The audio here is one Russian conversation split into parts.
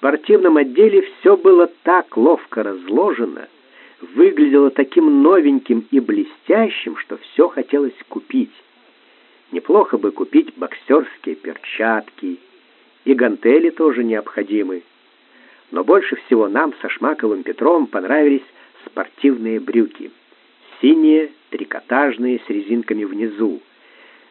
спортивном отделе все было так ловко разложено, выглядело таким новеньким и блестящим, что все хотелось купить. Неплохо бы купить боксерские перчатки, и гантели тоже необходимы. Но больше всего нам со Шмаковым Петром понравились спортивные брюки. Синие, трикотажные, с резинками внизу.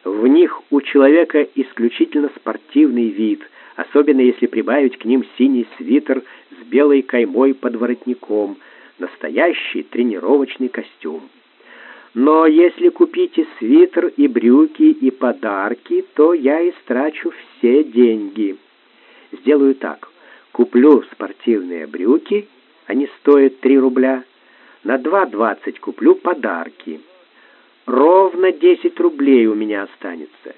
В них у человека исключительно спортивный вид, особенно если прибавить к ним синий свитер с белой каймой под воротником, настоящий тренировочный костюм. Но если купите свитер, и брюки, и подарки, то я истрачу все деньги. Сделаю так. Куплю спортивные брюки, они стоят 3 рубля. На 2.20 куплю подарки. Ровно 10 рублей у меня останется.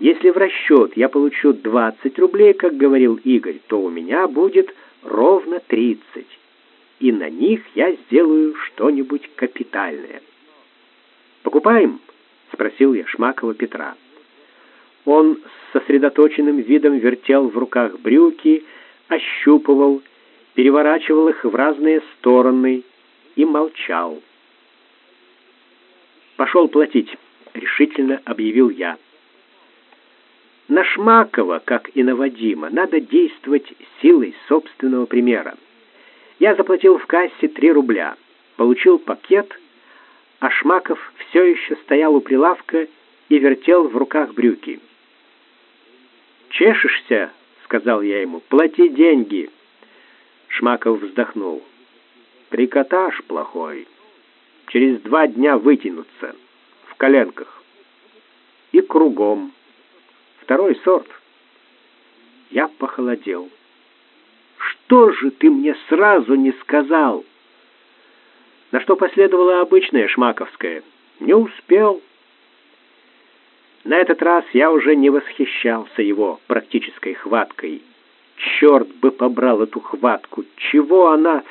Если в расчет я получу 20 рублей, как говорил Игорь, то у меня будет ровно 30. И на них я сделаю что-нибудь капитальное. «Покупаем?» — спросил я Шмакова Петра. Он с сосредоточенным видом вертел в руках брюки, ощупывал, переворачивал их в разные стороны и молчал. «Пошел платить», — решительно объявил я. На Шмакова, как и на Вадима, надо действовать силой собственного примера. Я заплатил в кассе три рубля, получил пакет — а Шмаков все еще стоял у прилавка и вертел в руках брюки. «Чешешься?» — сказал я ему. «Плати деньги!» Шмаков вздохнул. «Трикотаж плохой. Через два дня вытянутся. В коленках. И кругом. Второй сорт». Я похолодел. «Что же ты мне сразу не сказал?» на что последовала обычная шмаковская «Не успел». На этот раз я уже не восхищался его практической хваткой. Черт бы побрал эту хватку! Чего она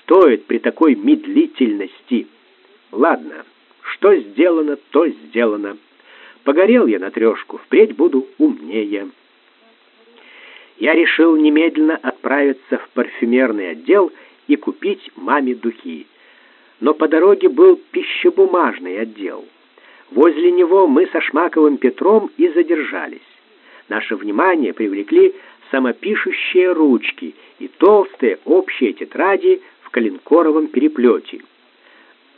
стоит при такой медлительности? Ладно, что сделано, то сделано. Погорел я на трешку, впредь буду умнее. Я решил немедленно отправиться в парфюмерный отдел и купить маме духи но по дороге был пищебумажный отдел. Возле него мы со Шмаковым Петром и задержались. Наше внимание привлекли самопишущие ручки и толстые общие тетради в коленкоровом переплете.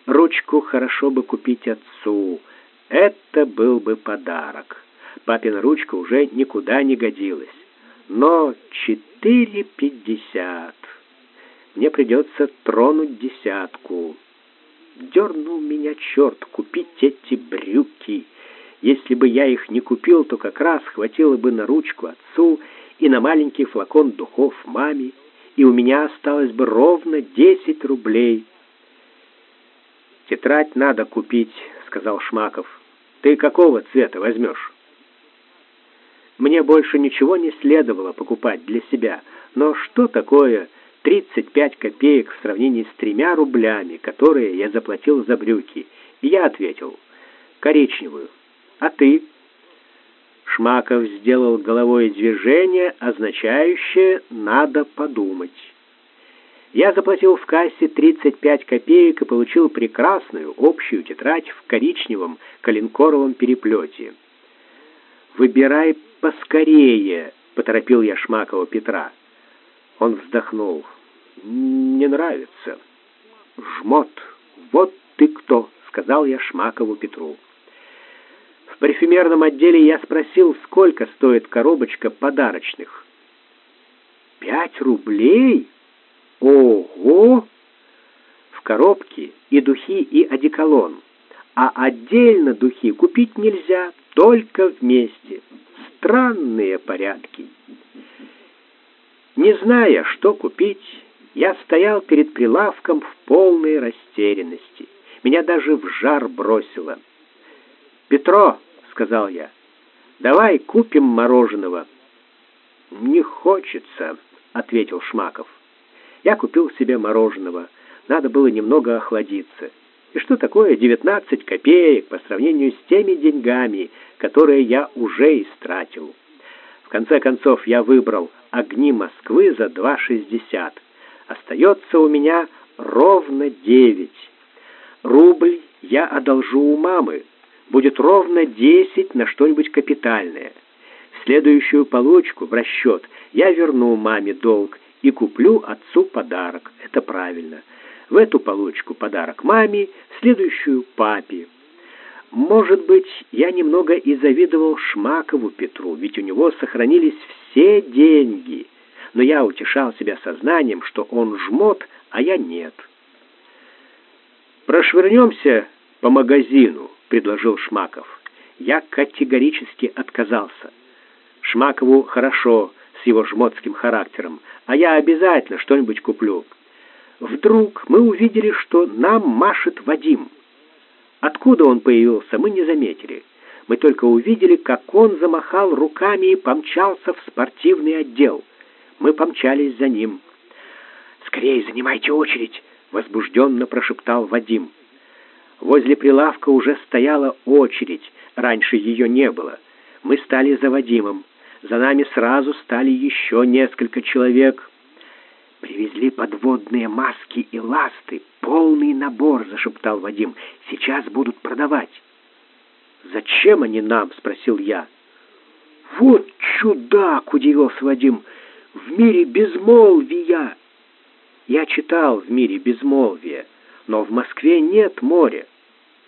Ручку хорошо бы купить отцу. Это был бы подарок. Папина ручка уже никуда не годилась. Но четыре пятьдесят. Мне придется тронуть десятку. Дернул меня черт купить эти брюки. Если бы я их не купил, то как раз хватило бы на ручку отцу и на маленький флакон духов маме, и у меня осталось бы ровно десять рублей. «Тетрадь надо купить», — сказал Шмаков. «Ты какого цвета возьмешь?» Мне больше ничего не следовало покупать для себя, но что такое 35 копеек в сравнении с тремя рублями, которые я заплатил за брюки. Я ответил, коричневую. А ты? Шмаков сделал головой движение, означающее «надо подумать». Я заплатил в кассе 35 копеек и получил прекрасную общую тетрадь в коричневом коленкоровом переплете. «Выбирай поскорее», — поторопил я Шмакова Петра. Он вздохнул. «Не нравится». «Жмот, вот ты кто», — сказал я Шмакову Петру. В парфюмерном отделе я спросил, сколько стоит коробочка подарочных. «Пять рублей? Ого!» В коробке и духи, и одеколон. А отдельно духи купить нельзя, только вместе. Странные порядки. Не зная, что купить, я стоял перед прилавком в полной растерянности. Меня даже в жар бросило. «Петро», — сказал я, — «давай купим мороженого». «Не хочется», — ответил Шмаков. Я купил себе мороженого. Надо было немного охладиться. И что такое 19 копеек по сравнению с теми деньгами, которые я уже истратил? В конце концов я выбрал огни Москвы за 2,60. Остается у меня ровно 9. Рубль я одолжу у мамы. Будет ровно 10 на что-нибудь капитальное. В следующую получку в расчет я верну маме долг и куплю отцу подарок. Это правильно. В эту получку подарок маме, следующую папе. Может быть, я немного и завидовал Шмакову Петру, ведь у него сохранились все деньги. Но я утешал себя сознанием, что он жмот, а я нет. «Прошвырнемся по магазину», — предложил Шмаков. Я категорически отказался. Шмакову хорошо с его жмотским характером, а я обязательно что-нибудь куплю. Вдруг мы увидели, что нам машет Вадим. Откуда он появился, мы не заметили. Мы только увидели, как он замахал руками и помчался в спортивный отдел. Мы помчались за ним. «Скорее занимайте очередь!» — возбужденно прошептал Вадим. Возле прилавка уже стояла очередь, раньше ее не было. Мы стали за Вадимом. За нами сразу стали еще несколько человек. «Привезли подводные маски и ласты, полный набор», — зашептал Вадим. «Сейчас будут продавать». «Зачем они нам?» — спросил я. «Вот чудак!» — удивился Вадим. «В мире безмолвия!» Я читал в мире безмолвия, но в Москве нет моря.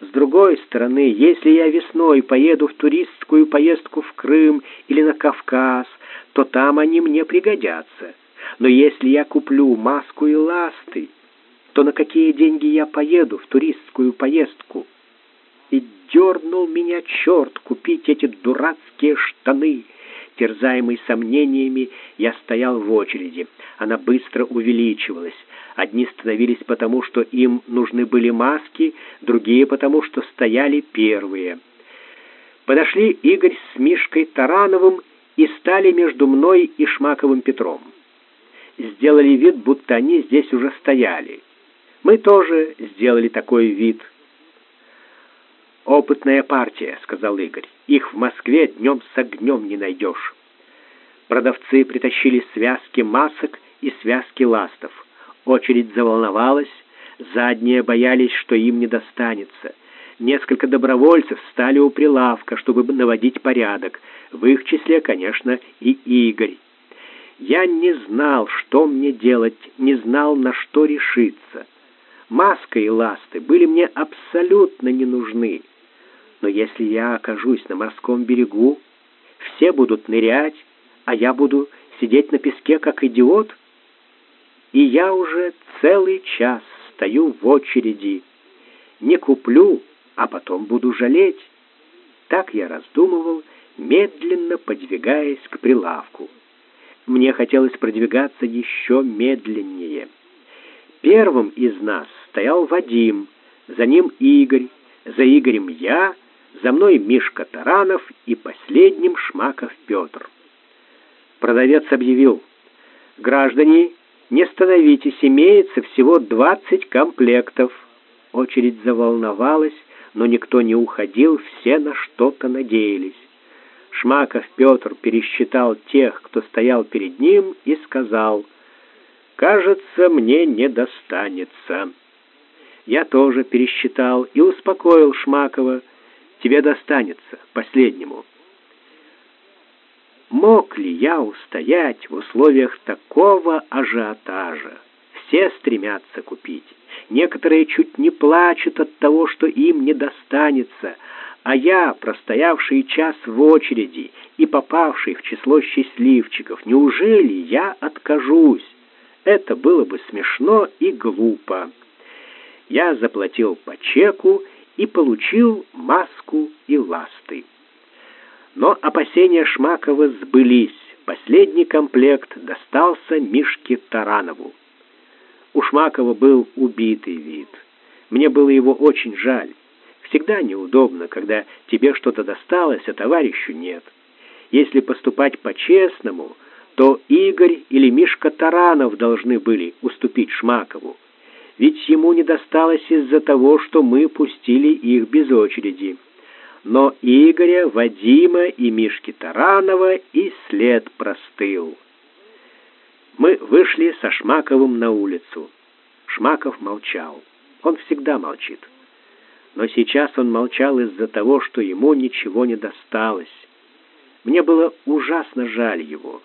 С другой стороны, если я весной поеду в туристскую поездку в Крым или на Кавказ, то там они мне пригодятся. Но если я куплю маску и ласты, то на какие деньги я поеду в туристскую поездку? И дернул меня черт купить эти дурацкие штаны. Терзаемый сомнениями, я стоял в очереди. Она быстро увеличивалась. Одни становились потому, что им нужны были маски, другие потому, что стояли первые. Подошли Игорь с Мишкой Тарановым и стали между мной и Шмаковым Петром сделали вид, будто они здесь уже стояли. Мы тоже сделали такой вид. «Опытная партия», — сказал Игорь. «Их в Москве днем с огнем не найдешь». Продавцы притащили связки масок и связки ластов. Очередь заволновалась, задние боялись, что им не достанется. Несколько добровольцев стали у прилавка, чтобы наводить порядок. В их числе, конечно, и Игорь. Я не знал, что мне делать, не знал, на что решиться. Маска и ласты были мне абсолютно не нужны. Но если я окажусь на морском берегу, все будут нырять, а я буду сидеть на песке, как идиот. И я уже целый час стою в очереди. Не куплю, а потом буду жалеть. Так я раздумывал, медленно подвигаясь к прилавку мне хотелось продвигаться еще медленнее. Первым из нас стоял Вадим, за ним Игорь, за Игорем я, за мной Мишка Таранов и последним Шмаков Петр. Продавец объявил, «Граждане, не становитесь, имеется всего двадцать комплектов». Очередь заволновалась, но никто не уходил, все на что-то надеялись. Шмаков Петр пересчитал тех, кто стоял перед ним, и сказал, «Кажется, мне не достанется». Я тоже пересчитал и успокоил Шмакова, «Тебе достанется, последнему». Мог ли я устоять в условиях такого ажиотажа? Все стремятся купить. Некоторые чуть не плачут от того, что им не достанется, а я, простоявший час в очереди и попавший в число счастливчиков, неужели я откажусь? Это было бы смешно и глупо. Я заплатил по чеку и получил маску и ласты. Но опасения Шмакова сбылись. Последний комплект достался Мишке Таранову. У Шмакова был убитый вид. Мне было его очень жаль. Всегда неудобно, когда тебе что-то досталось, а товарищу нет. Если поступать по-честному, то Игорь или Мишка Таранов должны были уступить Шмакову. Ведь ему не досталось из-за того, что мы пустили их без очереди. но Игоря, Вадима и Мишки Таранова и след простыл. Мы вышли со Шмаковым на улицу. Шмаков молчал. Он всегда молчит. Но сейчас он молчал из-за того, что ему ничего не досталось. Мне было ужасно жаль его.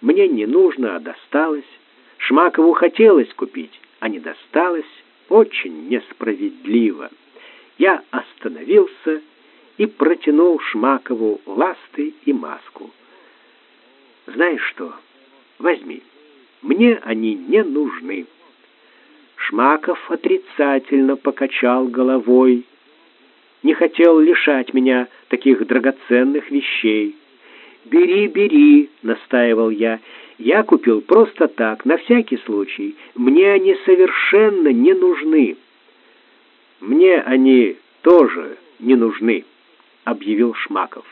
Мне не нужно, а досталось. Шмакову хотелось купить, а не досталось. Очень несправедливо. Я остановился и протянул Шмакову ласты и маску. «Знаешь что? Возьми. Мне они не нужны». Шмаков отрицательно покачал головой. Не хотел лишать меня таких драгоценных вещей. «Бери, бери», — настаивал я. «Я купил просто так, на всякий случай. Мне они совершенно не нужны». «Мне они тоже не нужны», — объявил Шмаков.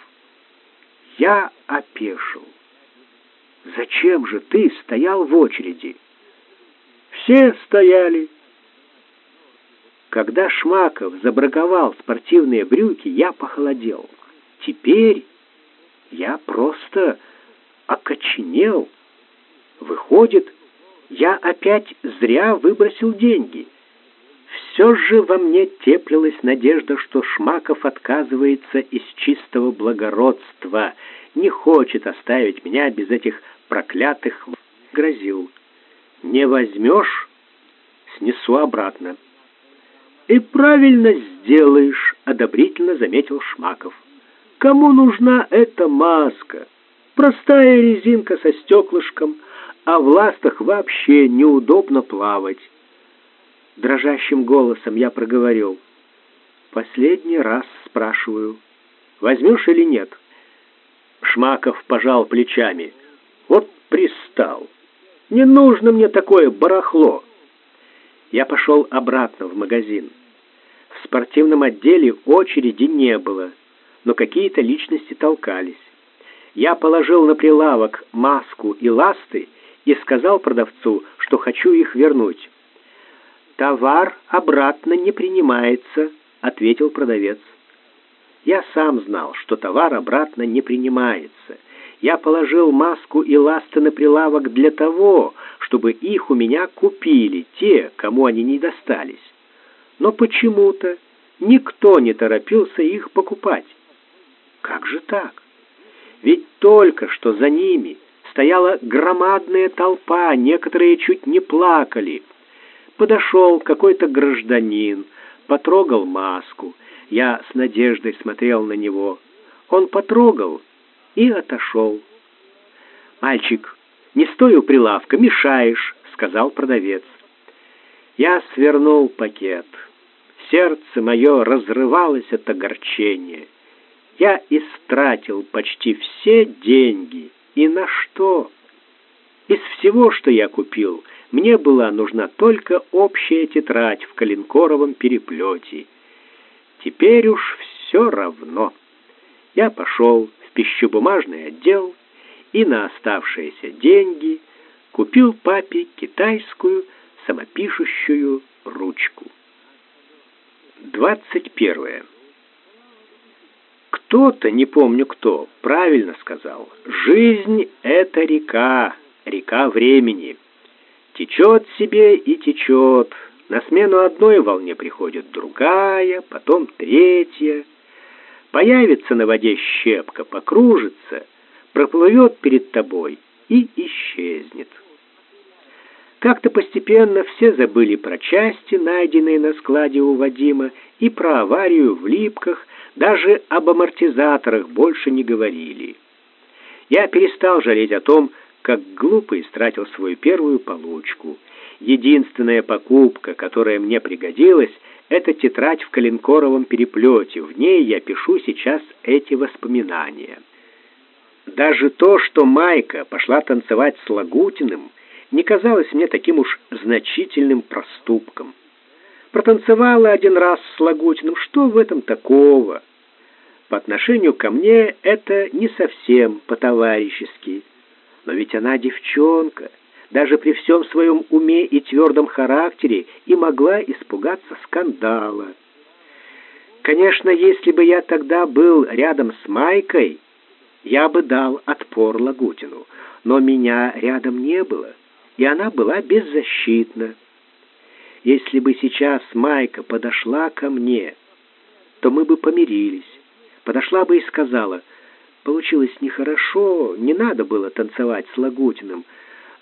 Я опешил. «Зачем же ты стоял в очереди?» Все стояли. Когда Шмаков забраковал спортивные брюки, я похолодел. Теперь я просто окоченел. Выходит, я опять зря выбросил деньги. Все же во мне теплилась надежда, что Шмаков отказывается из чистого благородства, не хочет оставить меня без этих проклятых грозил. Не возьмешь — снесу обратно. И правильно сделаешь, одобрительно заметил Шмаков. Кому нужна эта маска? Простая резинка со стеклышком, а в ластах вообще неудобно плавать. Дрожащим голосом я проговорил. Последний раз спрашиваю, возьмешь или нет? Шмаков пожал плечами. Вот пристал. Не нужно мне такое барахло. Я пошел обратно в магазин. В спортивном отделе очереди не было но какие-то личности толкались. Я положил на прилавок маску и ласты и сказал продавцу, что хочу их вернуть. «Товар обратно не принимается», — ответил продавец. Я сам знал, что товар обратно не принимается. Я положил маску и ласты на прилавок для того, чтобы их у меня купили те, кому они не достались. Но почему-то никто не торопился их покупать. Как же так? Ведь только что за ними стояла громадная толпа, некоторые чуть не плакали. Подошел какой-то гражданин, потрогал маску. Я с надеждой смотрел на него. Он потрогал и отошел. «Мальчик, не стой у прилавка, мешаешь», — сказал продавец. Я свернул пакет. Сердце мое разрывалось от огорчения я истратил почти все деньги. И на что? Из всего, что я купил, мне была нужна только общая тетрадь в коленкоровом переплете. Теперь уж все равно. Я пошел в пищебумажный отдел и на оставшиеся деньги купил папе китайскую самопишущую ручку. Двадцать первое. Кто-то, не помню кто, правильно сказал. Жизнь — это река, река времени. Течет себе и течет. На смену одной волне приходит другая, потом третья. Появится на воде щепка, покружится, проплывет перед тобой и исчезнет. Как-то постепенно все забыли про части, найденные на складе у Вадима, и про аварию в Липках, даже об амортизаторах больше не говорили. Я перестал жалеть о том, как глупо истратил свою первую получку. Единственная покупка, которая мне пригодилась, это тетрадь в коленкоровом переплете. В ней я пишу сейчас эти воспоминания. Даже то, что Майка пошла танцевать с Лагутиным, не казалось мне таким уж значительным проступком. Протанцевала один раз с Лагутиным. Что в этом такого? По отношению ко мне это не совсем по-товарищески. Но ведь она девчонка, даже при всем своем уме и твердом характере и могла испугаться скандала. Конечно, если бы я тогда был рядом с Майкой, я бы дал отпор Лагутину, но меня рядом не было, и она была беззащитна. Если бы сейчас Майка подошла ко мне, то мы бы помирились. Подошла бы и сказала, получилось нехорошо, не надо было танцевать с Лагутиным,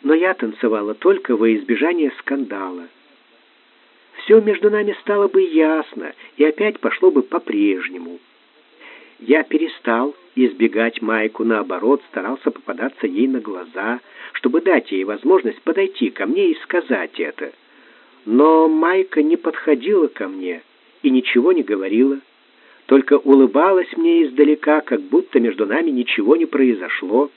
но я танцевала только во избежание скандала. Все между нами стало бы ясно, и опять пошло бы по-прежнему. Я перестал избегать Майку, наоборот, старался попадаться ей на глаза, чтобы дать ей возможность подойти ко мне и сказать это — но Майка не подходила ко мне и ничего не говорила, только улыбалась мне издалека, как будто между нами ничего не произошло.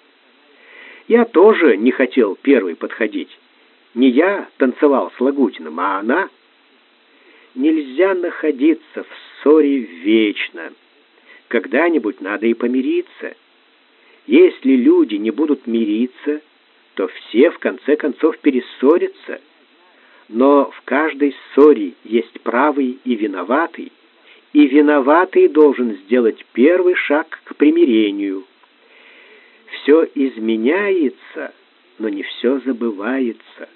Я тоже не хотел первый подходить. Не я танцевал с Лагутиным, а она. Нельзя находиться в ссоре вечно. Когда-нибудь надо и помириться. Если люди не будут мириться, то все в конце концов перессорятся — но в каждой ссоре есть правый и виноватый, и виноватый должен сделать первый шаг к примирению. Все изменяется, но не все забывается.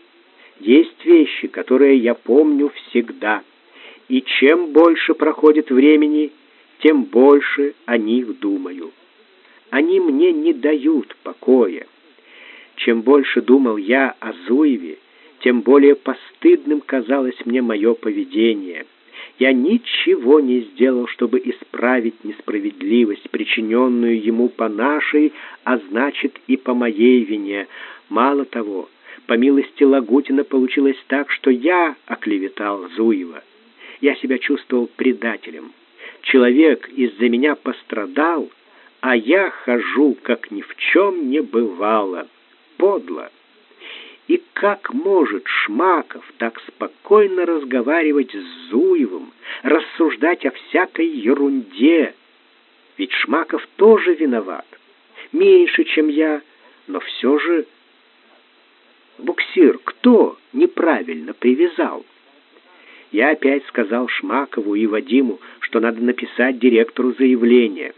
Есть вещи, которые я помню всегда, и чем больше проходит времени, тем больше о них думаю. Они мне не дают покоя. Чем больше думал я о Зуеве, тем более постыдным казалось мне мое поведение. Я ничего не сделал, чтобы исправить несправедливость, причиненную ему по нашей, а значит и по моей вине. Мало того, по милости Лагутина получилось так, что я оклеветал Зуева. Я себя чувствовал предателем. Человек из-за меня пострадал, а я хожу, как ни в чем не бывало. Подло. И как может Шмаков так спокойно разговаривать с Зуевым, рассуждать о всякой ерунде? Ведь Шмаков тоже виноват. Меньше, чем я, но все же... Буксир кто неправильно привязал? Я опять сказал Шмакову и Вадиму, что надо написать директору заявление.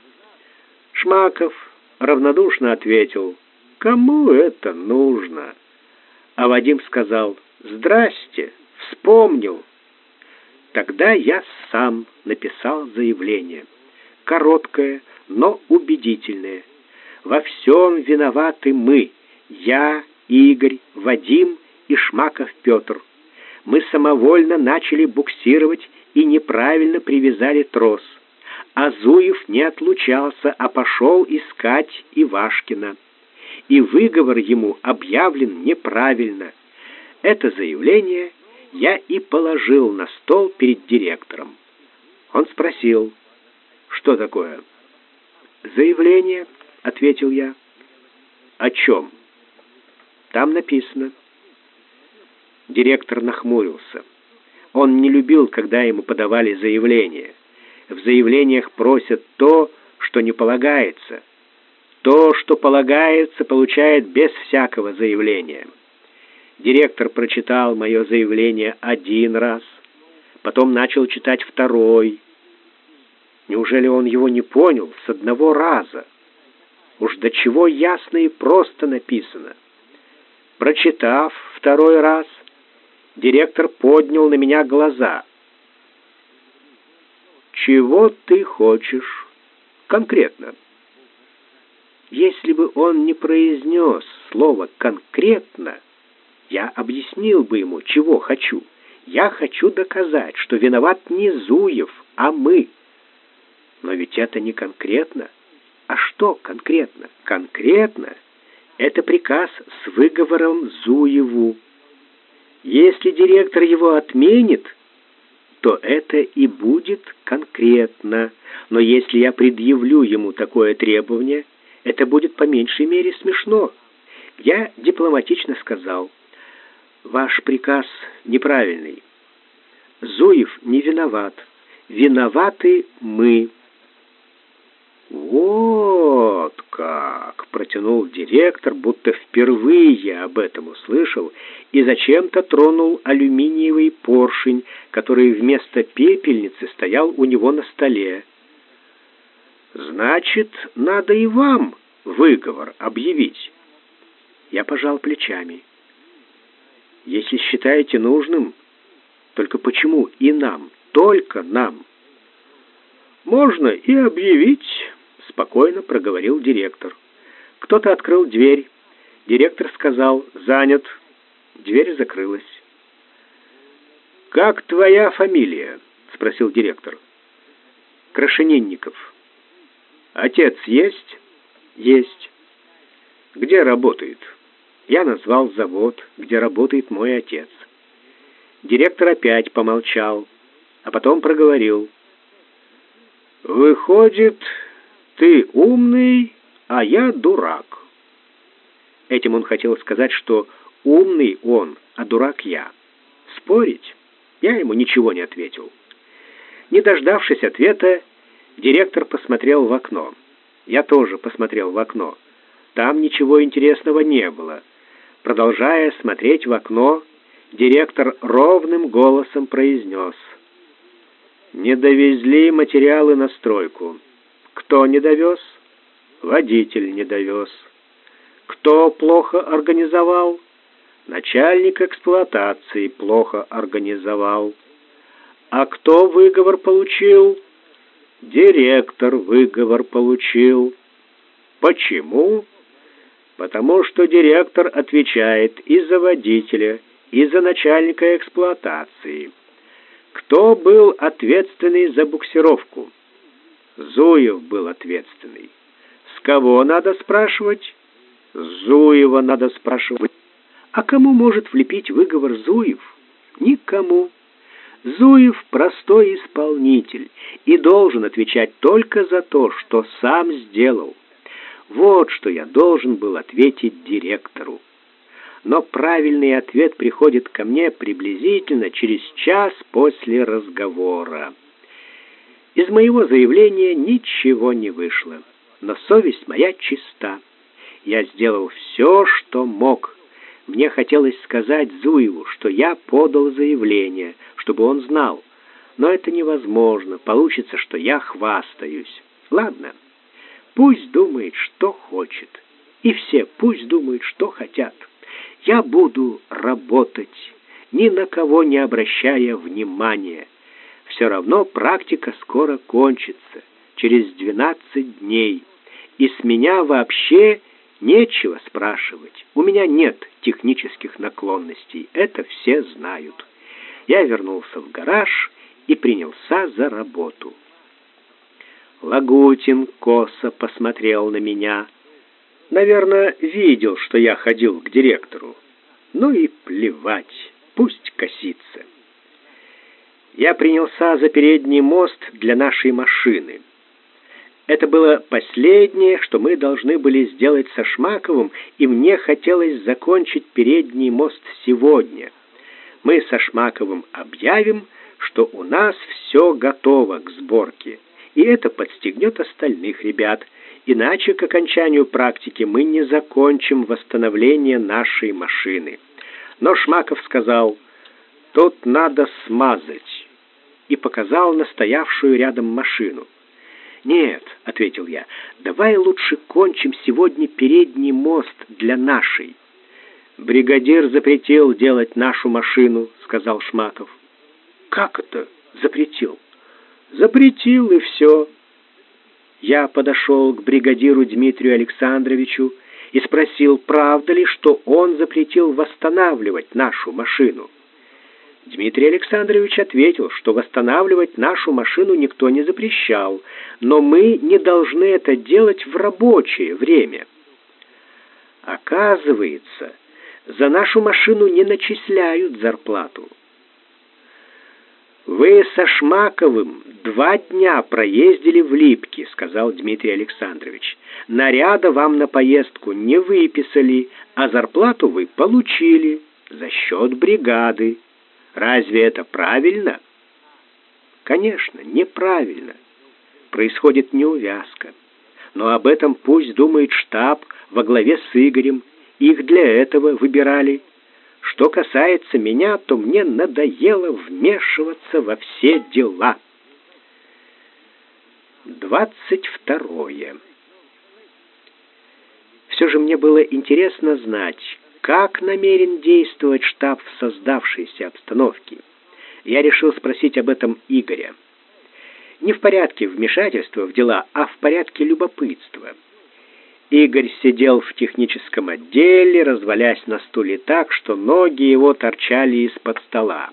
Шмаков равнодушно ответил, «Кому это нужно?» А Вадим сказал «Здрасте, вспомнил». Тогда я сам написал заявление. Короткое, но убедительное. Во всем виноваты мы, я, Игорь, Вадим и Шмаков Петр. Мы самовольно начали буксировать и неправильно привязали трос. Азуев не отлучался, а пошел искать Ивашкина и выговор ему объявлен неправильно. Это заявление я и положил на стол перед директором. Он спросил, что такое? «Заявление», — ответил я. «О чем?» «Там написано». Директор нахмурился. Он не любил, когда ему подавали заявление. В заявлениях просят то, что не полагается — то, что полагается, получает без всякого заявления. Директор прочитал мое заявление один раз, потом начал читать второй. Неужели он его не понял с одного раза? Уж до чего ясно и просто написано. Прочитав второй раз, директор поднял на меня глаза. «Чего ты хочешь конкретно?» Если бы он не произнес слово «конкретно», я объяснил бы ему, чего хочу. Я хочу доказать, что виноват не Зуев, а мы. Но ведь это не конкретно. А что конкретно? Конкретно — это приказ с выговором Зуеву. Если директор его отменит, то это и будет конкретно. Но если я предъявлю ему такое требование — это будет по меньшей мере смешно. Я дипломатично сказал, ваш приказ неправильный. Зуев не виноват. Виноваты мы. Вот как!» — протянул директор, будто впервые об этом услышал, и зачем-то тронул алюминиевый поршень, который вместо пепельницы стоял у него на столе. «Значит, надо и вам выговор объявить». Я пожал плечами. «Если считаете нужным, только почему и нам, только нам?» «Можно и объявить» спокойно проговорил директор. Кто-то открыл дверь. Директор сказал «занят». Дверь закрылась. «Как твоя фамилия?» — спросил директор. «Крашенинников». «Отец есть?» «Есть». «Где работает?» Я назвал завод, где работает мой отец. Директор опять помолчал, а потом проговорил. «Выходит, ты умный, а я дурак. Этим он хотел сказать, что умный он, а дурак я. Спорить? Я ему ничего не ответил. Не дождавшись ответа, директор посмотрел в окно. Я тоже посмотрел в окно. Там ничего интересного не было. Продолжая смотреть в окно, директор ровным голосом произнес. «Не довезли материалы на стройку». Кто не довез? Водитель не довез. Кто плохо организовал? Начальник эксплуатации плохо организовал. А кто выговор получил? Директор выговор получил. Почему? Потому что директор отвечает и за водителя, и за начальника эксплуатации. Кто был ответственный за буксировку? Зуев был ответственный. С кого надо спрашивать? Зуева надо спрашивать. А кому может влепить выговор Зуев? Никому. Зуев простой исполнитель и должен отвечать только за то, что сам сделал. Вот что я должен был ответить директору. Но правильный ответ приходит ко мне приблизительно через час после разговора. Из моего заявления ничего не вышло, но совесть моя чиста. Я сделал все, что мог. Мне хотелось сказать Зуеву, что я подал заявление, чтобы он знал. Но это невозможно. Получится, что я хвастаюсь. Ладно, пусть думает, что хочет. И все пусть думают, что хотят. Я буду работать, ни на кого не обращая внимания. Все равно практика скоро кончится, через 12 дней, и с меня вообще нечего спрашивать. У меня нет технических наклонностей, это все знают. Я вернулся в гараж и принялся за работу. Лагутин косо посмотрел на меня. Наверное, видел, что я ходил к директору. Ну и плевать, пусть косится я принялся за передний мост для нашей машины. Это было последнее, что мы должны были сделать со Шмаковым, и мне хотелось закончить передний мост сегодня. Мы со Шмаковым объявим, что у нас все готово к сборке, и это подстегнет остальных ребят, иначе к окончанию практики мы не закончим восстановление нашей машины. Но Шмаков сказал, тут надо смазать и показал настоявшую рядом машину. «Нет», — ответил я, — «давай лучше кончим сегодня передний мост для нашей». «Бригадир запретил делать нашу машину», — сказал Шмаков. «Как это запретил?» «Запретил, и все». Я подошел к бригадиру Дмитрию Александровичу и спросил, правда ли, что он запретил восстанавливать нашу машину. Дмитрий Александрович ответил, что восстанавливать нашу машину никто не запрещал, но мы не должны это делать в рабочее время. Оказывается, за нашу машину не начисляют зарплату. «Вы со Шмаковым два дня проездили в Липки», — сказал Дмитрий Александрович. «Наряда вам на поездку не выписали, а зарплату вы получили за счет бригады». Разве это правильно? Конечно, неправильно. Происходит неувязка. Но об этом пусть думает штаб во главе с Игорем. Их для этого выбирали. Что касается меня, то мне надоело вмешиваться во все дела. Двадцать второе. Все же мне было интересно знать, как намерен действовать штаб в создавшейся обстановке. Я решил спросить об этом Игоря. Не в порядке вмешательства в дела, а в порядке любопытства. Игорь сидел в техническом отделе, развалясь на стуле так, что ноги его торчали из-под стола.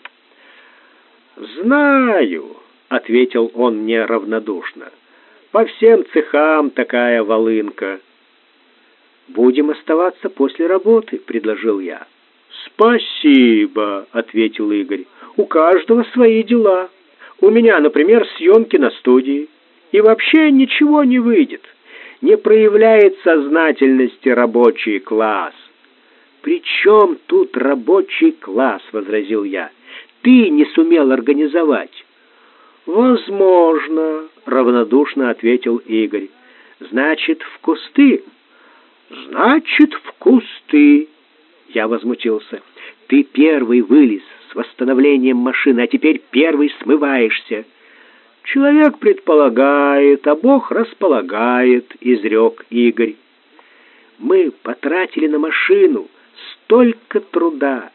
«Знаю», — ответил он мне равнодушно, — «по всем цехам такая волынка». «Будем оставаться после работы», — предложил я. «Спасибо», — ответил Игорь. «У каждого свои дела. У меня, например, съемки на студии. И вообще ничего не выйдет. Не проявляет сознательности рабочий класс». «При чем тут рабочий класс?» — возразил я. «Ты не сумел организовать». «Возможно», — равнодушно ответил Игорь. «Значит, в кусты?» «Значит, в кусты!» Я возмутился. «Ты первый вылез с восстановлением машины, а теперь первый смываешься!» «Человек предполагает, а Бог располагает», — изрек Игорь. «Мы потратили на машину столько труда,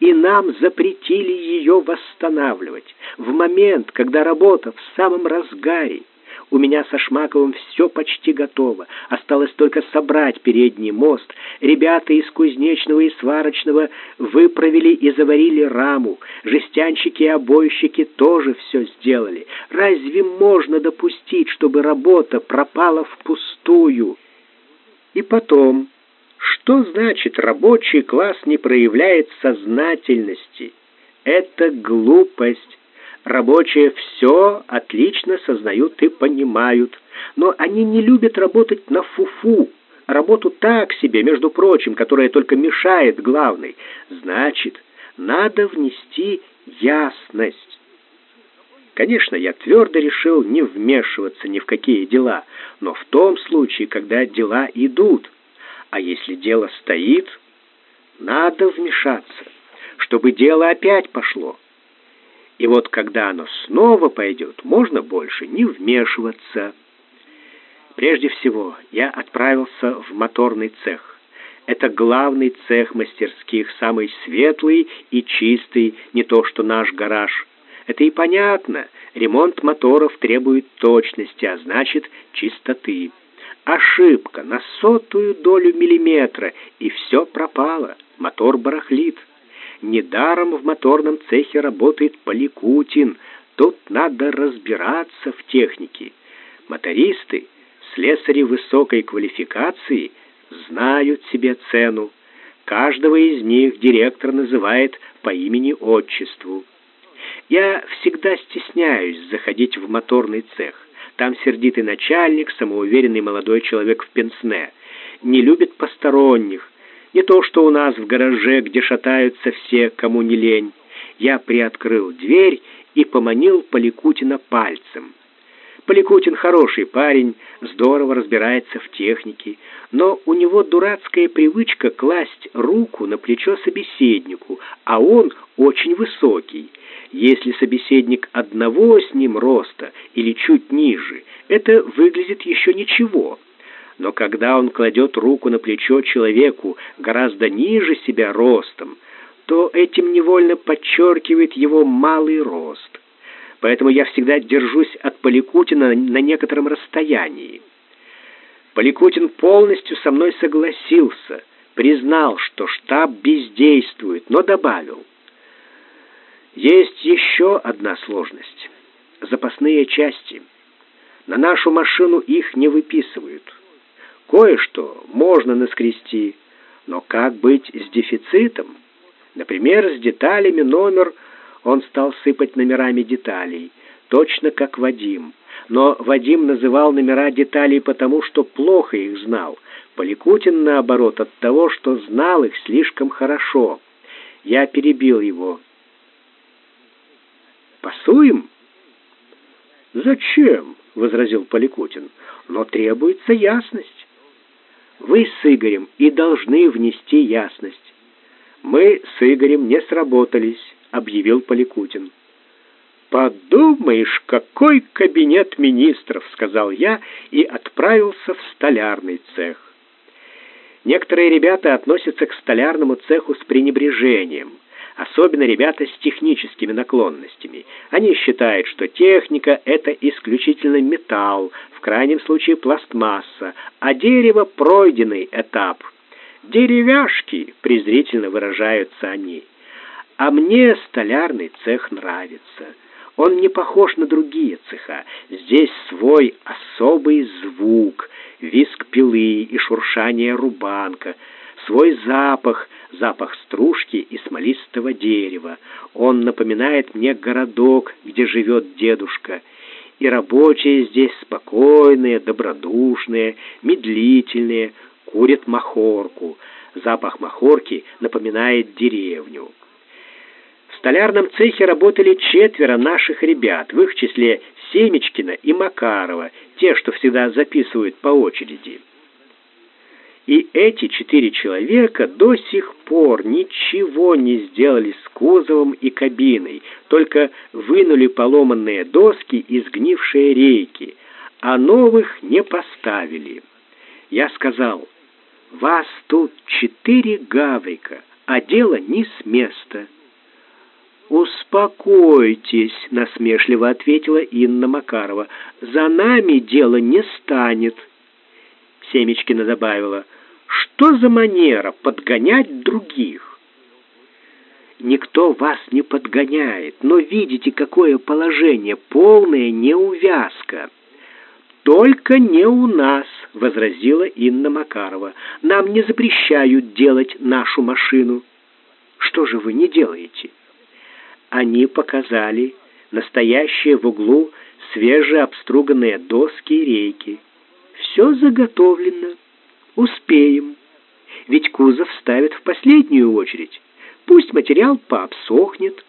и нам запретили ее восстанавливать в момент, когда работа в самом разгаре. У меня со Шмаковым все почти готово. Осталось только собрать передний мост. Ребята из кузнечного и сварочного выправили и заварили раму. Жестянщики и обойщики тоже все сделали. Разве можно допустить, чтобы работа пропала впустую? И потом, что значит рабочий класс не проявляет сознательности? Это глупость. Рабочие все отлично сознают и понимают, но они не любят работать на фуфу, работу так себе, между прочим, которая только мешает главной. Значит, надо внести ясность. Конечно, я твердо решил не вмешиваться ни в какие дела, но в том случае, когда дела идут. А если дело стоит, надо вмешаться, чтобы дело опять пошло. И вот когда оно снова пойдет, можно больше не вмешиваться. Прежде всего, я отправился в моторный цех. Это главный цех мастерских, самый светлый и чистый, не то что наш гараж. Это и понятно. Ремонт моторов требует точности, а значит чистоты. Ошибка на сотую долю миллиметра, и все пропало. Мотор барахлит. Недаром в моторном цехе работает Поликутин. Тут надо разбираться в технике. Мотористы, слесари высокой квалификации, знают себе цену. Каждого из них директор называет по имени-отчеству. Я всегда стесняюсь заходить в моторный цех. Там сердитый начальник, самоуверенный молодой человек в пенсне. Не любит посторонних, не то, что у нас в гараже, где шатаются все, кому не лень. Я приоткрыл дверь и поманил Поликутина пальцем. Поликутин хороший парень, здорово разбирается в технике, но у него дурацкая привычка класть руку на плечо собеседнику, а он очень высокий. Если собеседник одного с ним роста или чуть ниже, это выглядит еще ничего но когда он кладет руку на плечо человеку гораздо ниже себя ростом, то этим невольно подчеркивает его малый рост. Поэтому я всегда держусь от Поликутина на некотором расстоянии. Поликутин полностью со мной согласился, признал, что штаб бездействует, но добавил. Есть еще одна сложность. Запасные части. На нашу машину их не выписывают. Кое-что можно наскрести, но как быть с дефицитом? Например, с деталями номер он стал сыпать номерами деталей, точно как Вадим. Но Вадим называл номера деталей потому, что плохо их знал. Поликутин, наоборот, от того, что знал их слишком хорошо. Я перебил его. «Пасуем?» «Зачем?» возразил Поликутин. «Но требуется ясность. Вы с Игорем и должны внести ясность. Мы с Игорем не сработались», — объявил Поликутин. «Подумаешь, какой кабинет министров!» — сказал я и отправился в столярный цех. Некоторые ребята относятся к столярному цеху с пренебрежением — особенно ребята с техническими наклонностями. Они считают, что техника — это исключительно металл, в крайнем случае пластмасса, а дерево — пройденный этап. «Деревяшки», — презрительно выражаются они. А мне столярный цех нравится. Он не похож на другие цеха. Здесь свой особый звук, виск пилы и шуршание рубанка, свой запах — запах стружки и смолистого дерева. Он напоминает мне городок, где живет дедушка. И рабочие здесь спокойные, добродушные, медлительные, курят махорку. Запах махорки напоминает деревню. В столярном цехе работали четверо наших ребят, в их числе Семечкина и Макарова, те, что всегда записывают по очереди. И эти четыре человека до сих пор ничего не сделали с кузовом и кабиной, только вынули поломанные доски и сгнившие рейки, а новых не поставили. Я сказал, вас тут четыре гаврика, а дело не с места. «Успокойтесь», — насмешливо ответила Инна Макарова, — «за нами дело не станет». Семечкина добавила — что за манера подгонять других? Никто вас не подгоняет, но видите, какое положение, полная неувязка. Только не у нас, возразила Инна Макарова. Нам не запрещают делать нашу машину. Что же вы не делаете? Они показали настоящие в углу свежеобструганные доски и рейки. Все заготовлено. Успеем. Ведь кузов ставят в последнюю очередь. Пусть материал пообсохнет.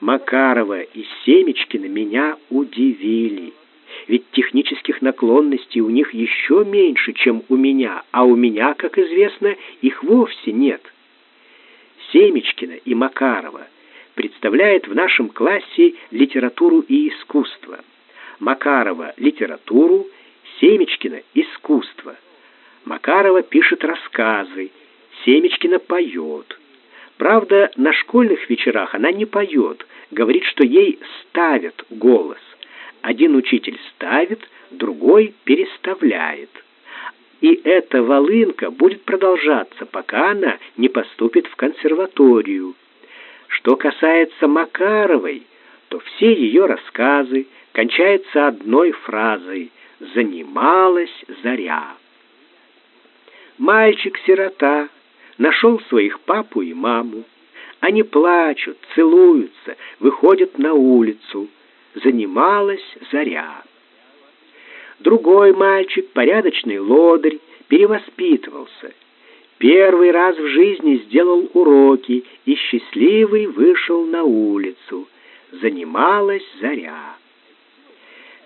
Макарова и Семечкина меня удивили. Ведь технических наклонностей у них еще меньше, чем у меня, а у меня, как известно, их вовсе нет. Семечкина и Макарова представляет в нашем классе литературу и искусство. Макарова — литературу, Семечкина — искусство. Макарова пишет рассказы, Семечкина поет. Правда, на школьных вечерах она не поет, говорит, что ей ставят голос. Один учитель ставит, другой переставляет. И эта волынка будет продолжаться, пока она не поступит в консерваторию. Что касается Макаровой, то все ее рассказы кончаются одной фразой «Занималась заря». Мальчик-сирота нашел своих папу и маму. Они плачут, целуются, выходят на улицу. Занималась заря. Другой мальчик, порядочный лодырь, перевоспитывался. Первый раз в жизни сделал уроки и счастливый вышел на улицу. Занималась заря.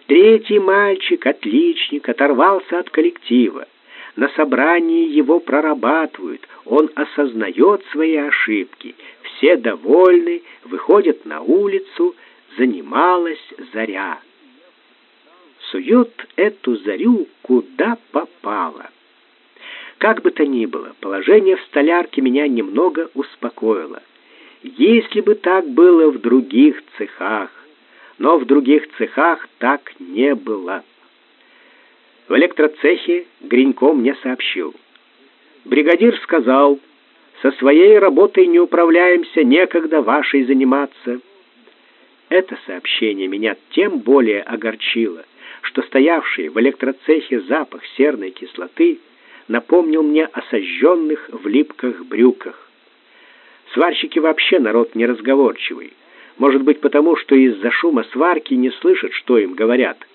Третий мальчик, отличник, оторвался от коллектива. На собрании его прорабатывают, он осознает свои ошибки. Все довольны, выходят на улицу, занималась заря. Сует эту зарю куда попало. Как бы то ни было, положение в столярке меня немного успокоило. Если бы так было в других цехах, но в других цехах так не было. В электроцехе Гринько мне сообщил. Бригадир сказал, со своей работой не управляемся, некогда вашей заниматься. Это сообщение меня тем более огорчило, что стоявший в электроцехе запах серной кислоты напомнил мне о сожженных в липках брюках. Сварщики вообще народ неразговорчивый. Может быть, потому что из-за шума сварки не слышат, что им говорят —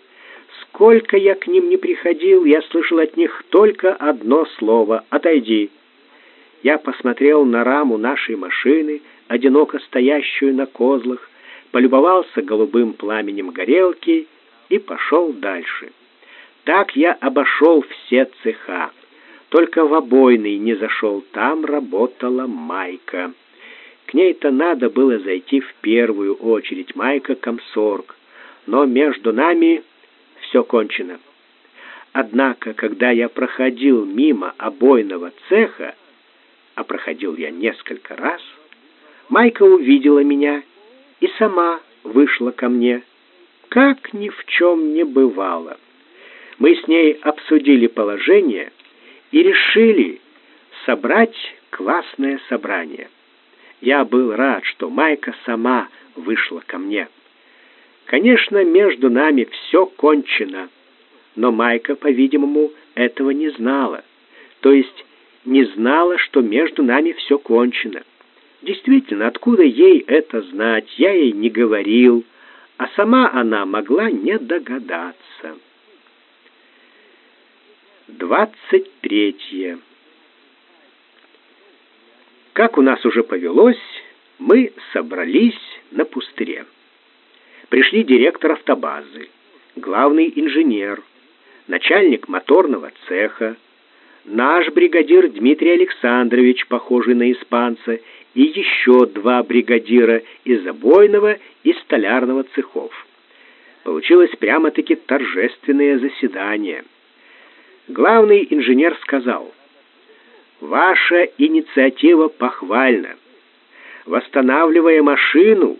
Сколько я к ним не приходил, я слышал от них только одно слово «Отойди». Я посмотрел на раму нашей машины, одиноко стоящую на козлах, полюбовался голубым пламенем горелки и пошел дальше. Так я обошел все цеха. Только в обойный не зашел, там работала Майка. К ней-то надо было зайти в первую очередь, Майка комсорг. Но между нами все кончено. Однако, когда я проходил мимо обойного цеха, а проходил я несколько раз, Майка увидела меня и сама вышла ко мне, как ни в чем не бывало. Мы с ней обсудили положение и решили собрать классное собрание. Я был рад, что Майка сама вышла ко мне. Конечно, между нами все кончено, но Майка, по-видимому, этого не знала. То есть не знала, что между нами все кончено. Действительно, откуда ей это знать? Я ей не говорил, а сама она могла не догадаться. Двадцать третье. Как у нас уже повелось, мы собрались на пустыре. Пришли директор автобазы, главный инженер, начальник моторного цеха, наш бригадир Дмитрий Александрович, похожий на испанца, и еще два бригадира из забойного и столярного цехов. Получилось прямо-таки торжественное заседание. Главный инженер сказал, «Ваша инициатива похвальна. Восстанавливая машину,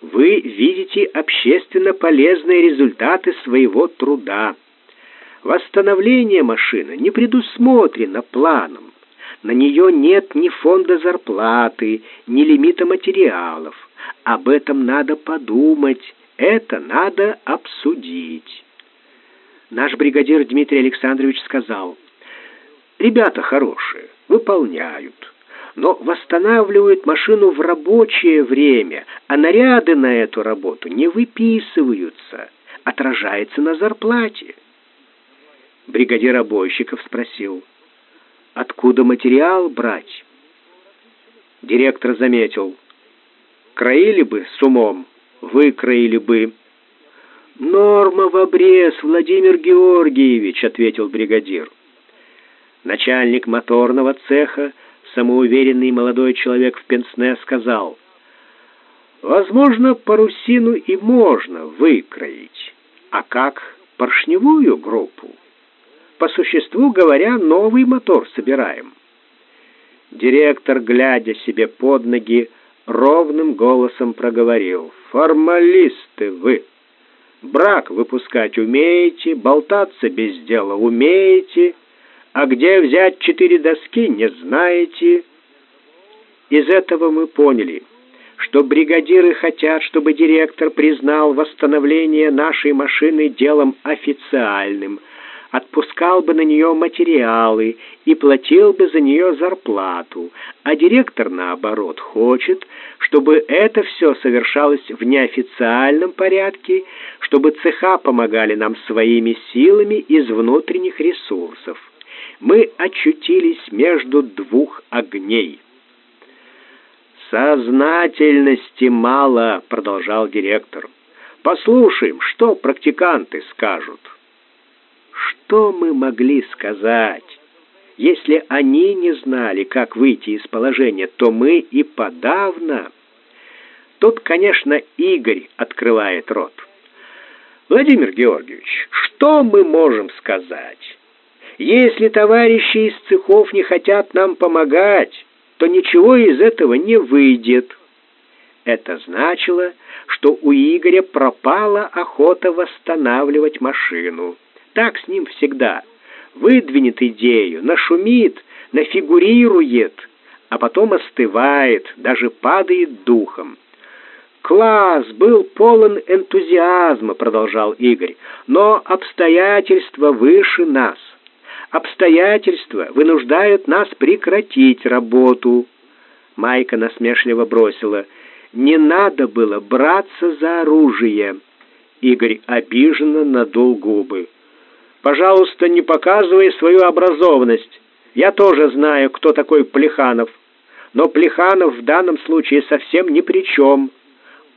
вы видите общественно полезные результаты своего труда. Восстановление машины не предусмотрено планом. На нее нет ни фонда зарплаты, ни лимита материалов. Об этом надо подумать, это надо обсудить. Наш бригадир Дмитрий Александрович сказал, «Ребята хорошие, выполняют, но восстанавливают машину в рабочее время, а наряды на эту работу не выписываются, отражается на зарплате». Бригадир обойщиков спросил, откуда материал брать? Директор заметил, краили бы с умом, выкроили бы. «Норма в обрез, Владимир Георгиевич», — ответил бригадир. Начальник моторного цеха, самоуверенный молодой человек в пенсне, сказал, «Возможно, парусину и можно выкроить. А как поршневую группу?» по существу говоря, новый мотор собираем. Директор, глядя себе под ноги, ровным голосом проговорил. «Формалисты вы! Брак выпускать умеете, болтаться без дела умеете, а где взять четыре доски не знаете». Из этого мы поняли, что бригадиры хотят, чтобы директор признал восстановление нашей машины делом официальным – отпускал бы на нее материалы и платил бы за нее зарплату, а директор, наоборот, хочет, чтобы это все совершалось в неофициальном порядке, чтобы цеха помогали нам своими силами из внутренних ресурсов. Мы очутились между двух огней. «Сознательности мало», — продолжал директор. «Послушаем, что практиканты скажут». Что мы могли сказать? Если они не знали, как выйти из положения, то мы и подавно. Тут, конечно, Игорь открывает рот. Владимир Георгиевич, что мы можем сказать? Если товарищи из цехов не хотят нам помогать, то ничего из этого не выйдет. Это значило, что у Игоря пропала охота восстанавливать машину. Так с ним всегда. Выдвинет идею, нашумит, нафигурирует, а потом остывает, даже падает духом. «Класс был полон энтузиазма», — продолжал Игорь, «но обстоятельства выше нас. Обстоятельства вынуждают нас прекратить работу». Майка насмешливо бросила, «Не надо было браться за оружие». Игорь обиженно надул губы. Пожалуйста, не показывай свою образованность. Я тоже знаю, кто такой Плеханов. Но Плеханов в данном случае совсем ни при чем.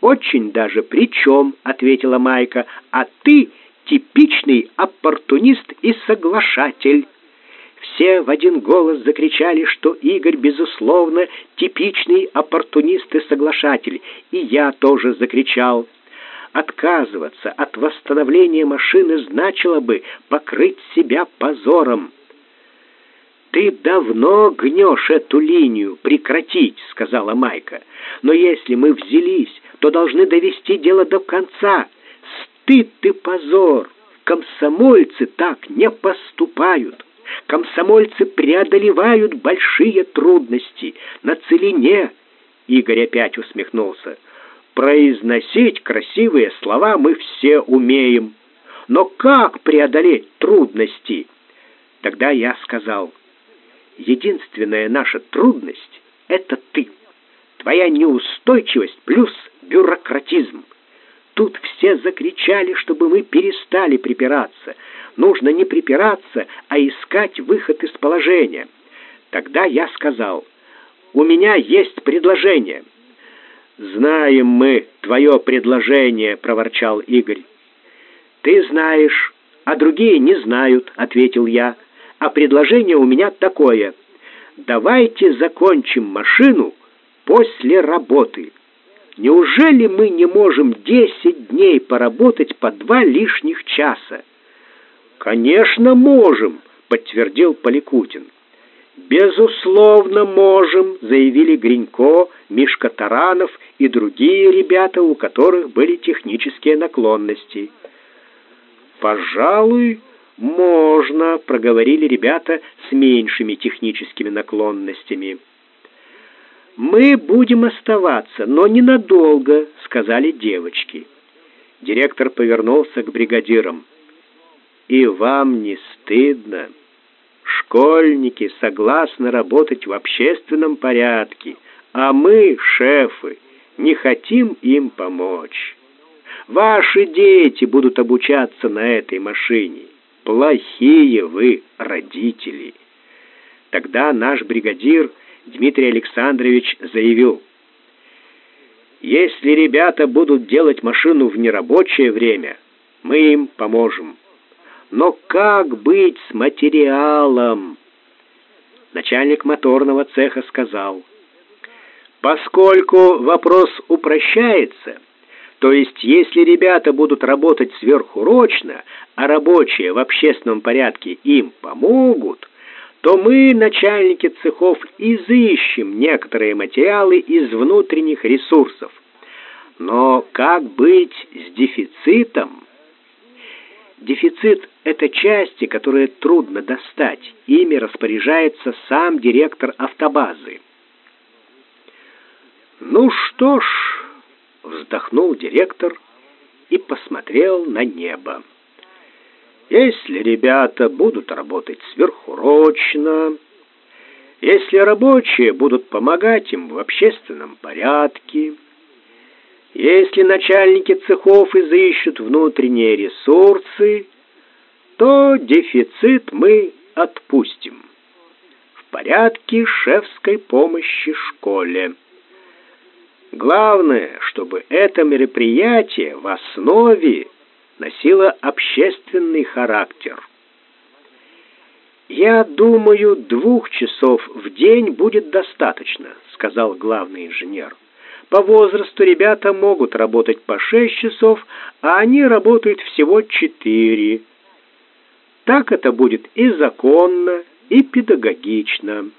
очень даже при чем», — ответила Майка, «а ты типичный оппортунист и соглашатель». Все в один голос закричали, что Игорь, безусловно, типичный оппортунист и соглашатель, и я тоже закричал. Отказываться от восстановления машины значило бы покрыть себя позором. «Ты давно гнешь эту линию, прекратить», — сказала Майка. «Но если мы взялись, то должны довести дело до конца. Стыд ты позор! Комсомольцы так не поступают!» Комсомольцы преодолевают большие трудности. На целине, Игорь опять усмехнулся, произносить красивые слова мы все умеем. Но как преодолеть трудности? Тогда я сказал, единственная наша трудность — это ты. Твоя неустойчивость плюс бюрократизм. Тут все закричали, чтобы мы перестали припираться — нужно не припираться, а искать выход из положения. Тогда я сказал, у меня есть предложение. «Знаем мы твое предложение», — проворчал Игорь. «Ты знаешь, а другие не знают», — ответил я. «А предложение у меня такое. Давайте закончим машину после работы. Неужели мы не можем десять дней поработать по два лишних часа?» «Конечно, можем», — подтвердил Поликутин. «Безусловно, можем», — заявили Гринько, Мишка Таранов и другие ребята, у которых были технические наклонности. «Пожалуй, можно», — проговорили ребята с меньшими техническими наклонностями. «Мы будем оставаться, но ненадолго», — сказали девочки. Директор повернулся к бригадирам. И вам не стыдно? Школьники согласны работать в общественном порядке, а мы, шефы, не хотим им помочь. Ваши дети будут обучаться на этой машине. Плохие вы родители. Тогда наш бригадир Дмитрий Александрович заявил, если ребята будут делать машину в нерабочее время, мы им поможем. Но как быть с материалом? Начальник моторного цеха сказал, поскольку вопрос упрощается, то есть если ребята будут работать сверхурочно, а рабочие в общественном порядке им помогут, то мы, начальники цехов, изыщем некоторые материалы из внутренних ресурсов. Но как быть с дефицитом? Дефицит — это части, которые трудно достать. Ими распоряжается сам директор автобазы. «Ну что ж», — вздохнул директор и посмотрел на небо. «Если ребята будут работать сверхурочно, если рабочие будут помогать им в общественном порядке, если начальники цехов изыщут внутренние ресурсы, то дефицит мы отпустим. В порядке шефской помощи школе. Главное, чтобы это мероприятие в основе носило общественный характер. «Я думаю, двух часов в день будет достаточно», — сказал главный инженер. По возрасту ребята могут работать по шесть часов, а они работают всего четыре. Так это будет и законно, и педагогично.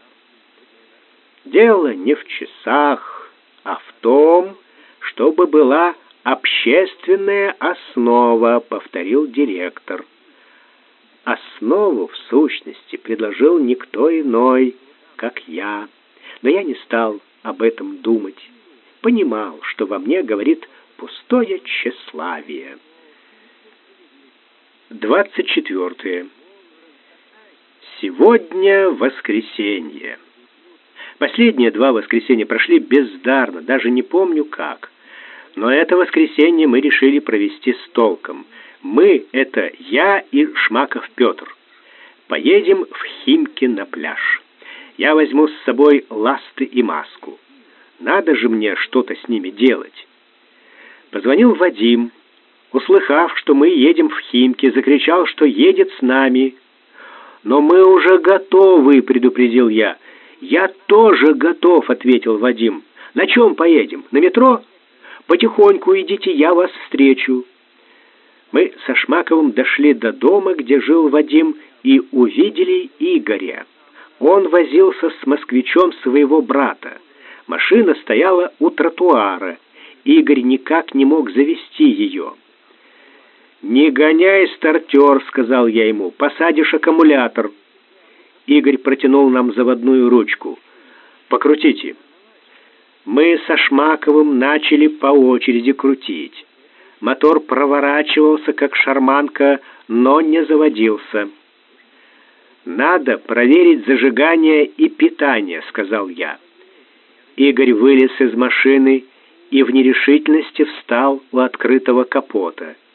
Дело не в часах, а в том, чтобы была общественная основа, повторил директор. Основу, в сущности, предложил никто иной, как я, но я не стал об этом думать понимал, что во мне говорит пустое тщеславие. 24. Сегодня воскресенье. Последние два воскресенья прошли бездарно, даже не помню как. Но это воскресенье мы решили провести с толком. Мы — это я и Шмаков Петр. Поедем в Химки на пляж. Я возьму с собой ласты и маску. Надо же мне что-то с ними делать. Позвонил Вадим. Услыхав, что мы едем в Химки, закричал, что едет с нами. «Но мы уже готовы», — предупредил я. «Я тоже готов», — ответил Вадим. «На чем поедем? На метро? Потихоньку идите, я вас встречу». Мы со Шмаковым дошли до дома, где жил Вадим, и увидели Игоря. Он возился с москвичом своего брата. Машина стояла у тротуара. Игорь никак не мог завести ее. «Не гоняй стартер», — сказал я ему, — «посадишь аккумулятор». Игорь протянул нам заводную ручку. «Покрутите». Мы со Шмаковым начали по очереди крутить. Мотор проворачивался, как шарманка, но не заводился. «Надо проверить зажигание и питание», — сказал я. Игорь вылез из машины и в нерешительности встал у открытого капота —